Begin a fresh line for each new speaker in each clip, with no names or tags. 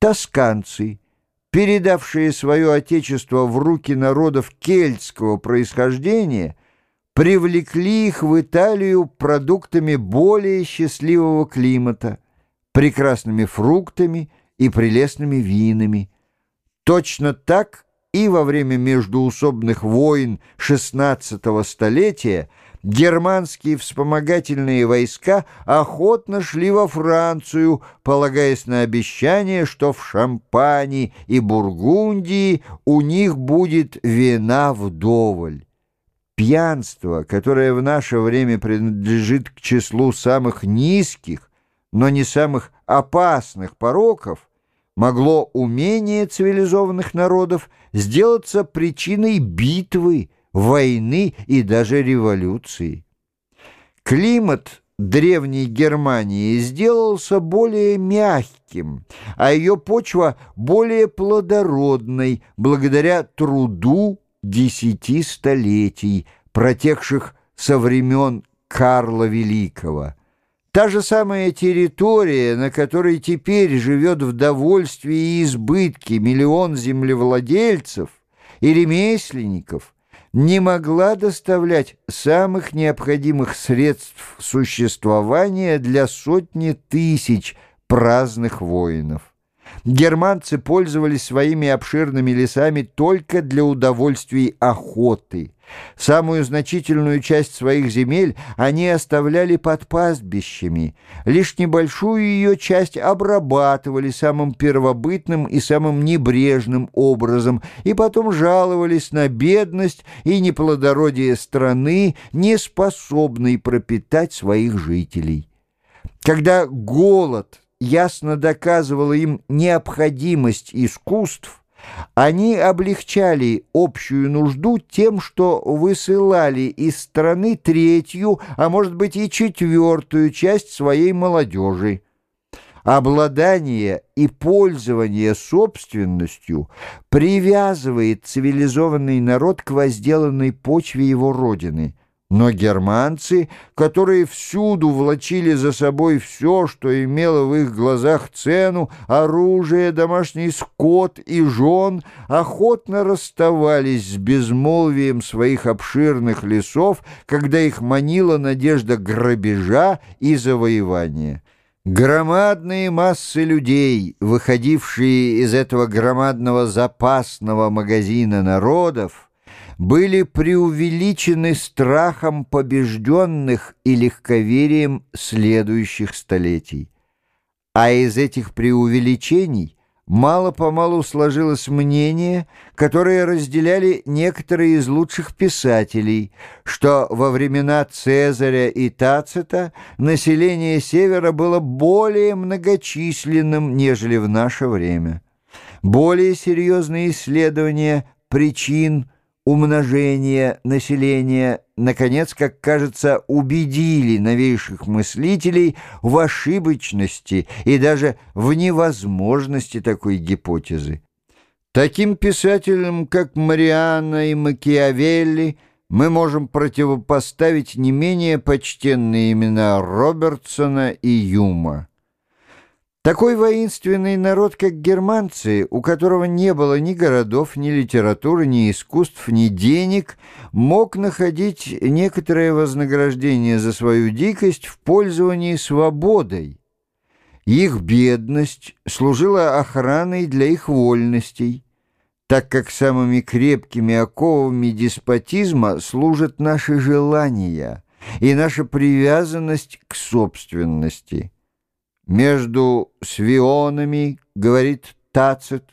Тосканцы, передавшие свое отечество в руки народов кельтского происхождения, привлекли их в Италию продуктами более счастливого климата, прекрасными фруктами и прелестными винами. Точно так и во время междуусобных войн XVI столетия германские вспомогательные войска охотно шли во Францию, полагаясь на обещание, что в Шампани и Бургундии у них будет вина вдоволь. Пьянство, которое в наше время принадлежит к числу самых низких, но не самых опасных пороков, могло умение цивилизованных народов сделаться причиной битвы, войны и даже революции. Климат древней Германии сделался более мягким, а ее почва более плодородной благодаря труду десяти столетий, протекших со времен Карла Великого. Та же самая территория, на которой теперь живет в довольстве и избытке миллион землевладельцев и ремесленников, не могла доставлять самых необходимых средств существования для сотни тысяч праздных воинов. Германцы пользовались своими обширными лесами только для удовольствий охоты. Самую значительную часть своих земель они оставляли под пастбищами. Лишь небольшую ее часть обрабатывали самым первобытным и самым небрежным образом, и потом жаловались на бедность и неплодородие страны, не способной пропитать своих жителей. Когда голод ясно доказывала им необходимость искусств, они облегчали общую нужду тем, что высылали из страны третью, а может быть и четвертую часть своей молодежи. Обладание и пользование собственностью привязывает цивилизованный народ к возделанной почве его родины – но германцы, которые всюду влачили за собой все, что имело в их глазах цену, оружие, домашний скот и жен, охотно расставались с безмолвием своих обширных лесов, когда их манила надежда грабежа и завоевания. Громадные массы людей, выходившие из этого громадного запасного магазина народов, были преувеличены страхом побежденных и легковерием следующих столетий. А из этих преувеличений мало-помалу сложилось мнение, которое разделяли некоторые из лучших писателей, что во времена Цезаря и Тацита население Севера было более многочисленным, нежели в наше время. Более серьезные исследования причин – умножения населения, наконец, как кажется, убедили новейших мыслителей в ошибочности и даже в невозможности такой гипотезы. Таким писателям, как Марианна и Макиавелли, мы можем противопоставить не менее почтенные имена Робертсона и Юма. Такой воинственный народ, как германцы, у которого не было ни городов, ни литературы, ни искусств, ни денег, мог находить некоторое вознаграждение за свою дикость в пользовании свободой. Их бедность служила охраной для их вольностей, так как самыми крепкими оковами деспотизма служат наши желания и наша привязанность к собственности. Между свионами, говорит Тацит,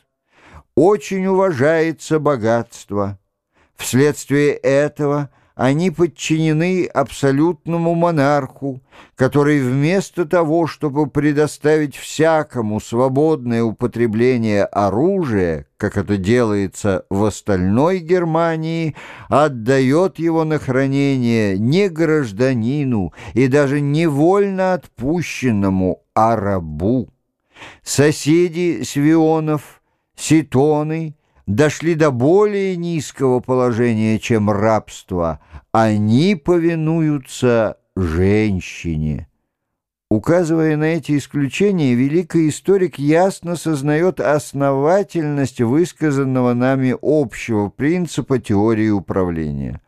очень уважается богатство. Вследствие этого – они подчинены абсолютному монарху, который вместо того, чтобы предоставить всякому свободное употребление оружия, как это делается в остальной Германии, отдает его на хранение не гражданину и даже невольно отпущенному, а рабу. Соседи Свионов, Ситоны — дошли до более низкого положения, чем рабство. Они повинуются женщине. Указывая на эти исключения, великий историк ясно сознает основательность высказанного нами общего принципа теории управления.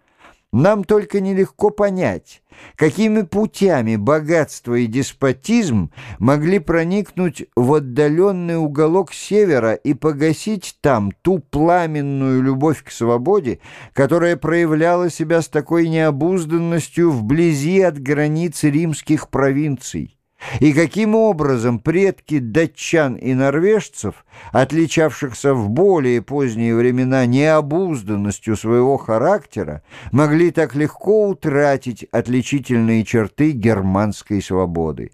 Нам только нелегко понять, какими путями богатство и деспотизм могли проникнуть в отдаленный уголок севера и погасить там ту пламенную любовь к свободе, которая проявляла себя с такой необузданностью вблизи от границ римских провинций. И каким образом предки датчан и норвежцев, отличавшихся в более поздние времена необузданностью своего характера, могли так легко утратить отличительные черты германской свободы?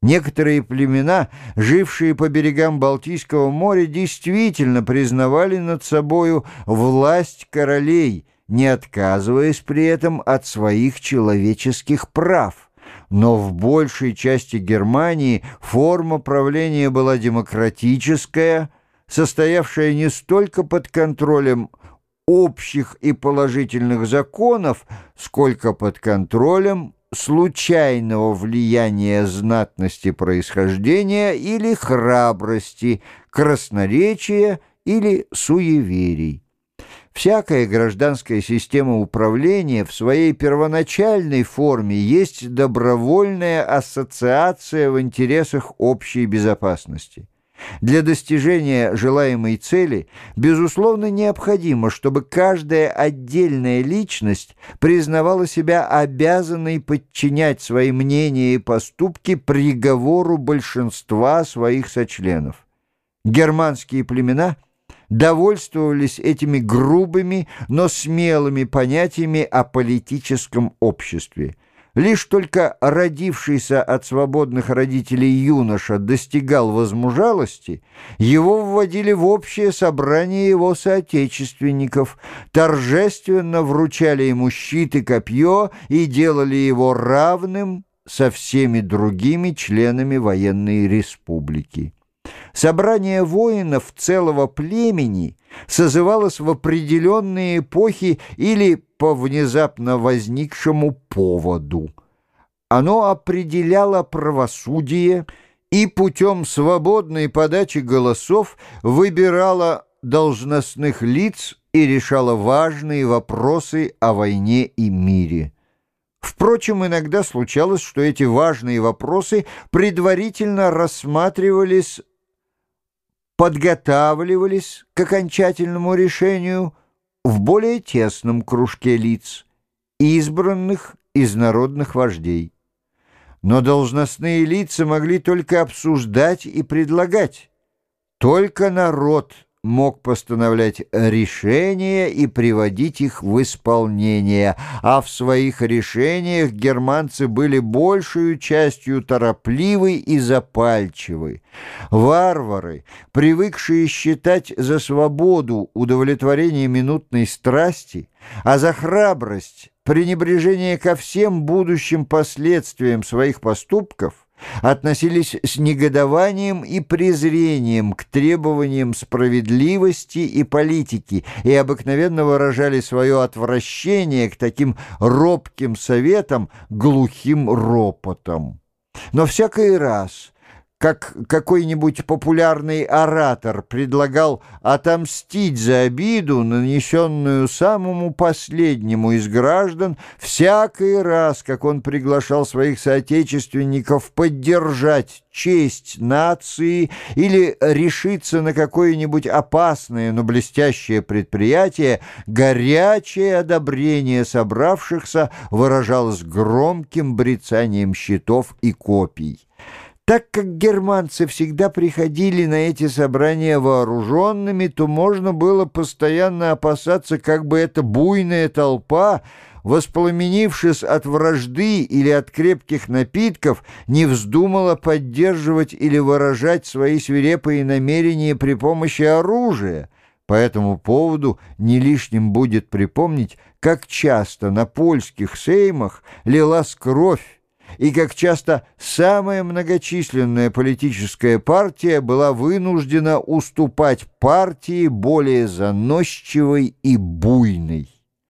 Некоторые племена, жившие по берегам Балтийского моря, действительно признавали над собою власть королей, не отказываясь при этом от своих человеческих прав но в большей части Германии форма правления была демократическая, состоявшая не столько под контролем общих и положительных законов, сколько под контролем случайного влияния знатности происхождения или храбрости, красноречия или суеверий. Всякая гражданская система управления в своей первоначальной форме есть добровольная ассоциация в интересах общей безопасности. Для достижения желаемой цели, безусловно, необходимо, чтобы каждая отдельная личность признавала себя обязанной подчинять свои мнения и поступки приговору большинства своих сочленов. Германские племена – довольствовались этими грубыми, но смелыми понятиями о политическом обществе. Лишь только родившийся от свободных родителей юноша достигал возмужалости, его вводили в общее собрание его соотечественников, торжественно вручали ему щит и копье и делали его равным со всеми другими членами военной республики. Собрание воинов целого племени созывалось в определенные эпохи или по внезапно возникшему поводу. Оно определяло правосудие и путем свободной подачи голосов выбирало должностных лиц и решало важные вопросы о войне и мире. Впрочем, иногда случалось, что эти важные вопросы предварительно рассматривались подготавливались к окончательному решению в более тесном кружке лиц, избранных из народных вождей. Но должностные лица могли только обсуждать и предлагать. Только народ – мог постановлять решения и приводить их в исполнение, а в своих решениях германцы были большую частью торопливы и запальчивы. Варвары, привыкшие считать за свободу удовлетворение минутной страсти, а за храбрость пренебрежение ко всем будущим последствиям своих поступков – относились с негодованием и презрением к требованиям справедливости и политики и обыкновенно выражали свое отвращение к таким робким советам глухим ропотом. Но всякий раз, как какой-нибудь популярный оратор предлагал отомстить за обиду, нанесенную самому последнему из граждан, всякий раз, как он приглашал своих соотечественников поддержать честь нации или решиться на какое-нибудь опасное, но блестящее предприятие, горячее одобрение собравшихся выражалось громким брецанием щитов и копий. Так как германцы всегда приходили на эти собрания вооруженными, то можно было постоянно опасаться, как бы эта буйная толпа, воспламенившись от вражды или от крепких напитков, не вздумала поддерживать или выражать свои свирепые намерения при помощи оружия. По этому поводу не лишним будет припомнить, как часто на польских сеймах лилась кровь, и как часто самая многочисленная политическая партия была вынуждена уступать партии более заносчивой и буйной.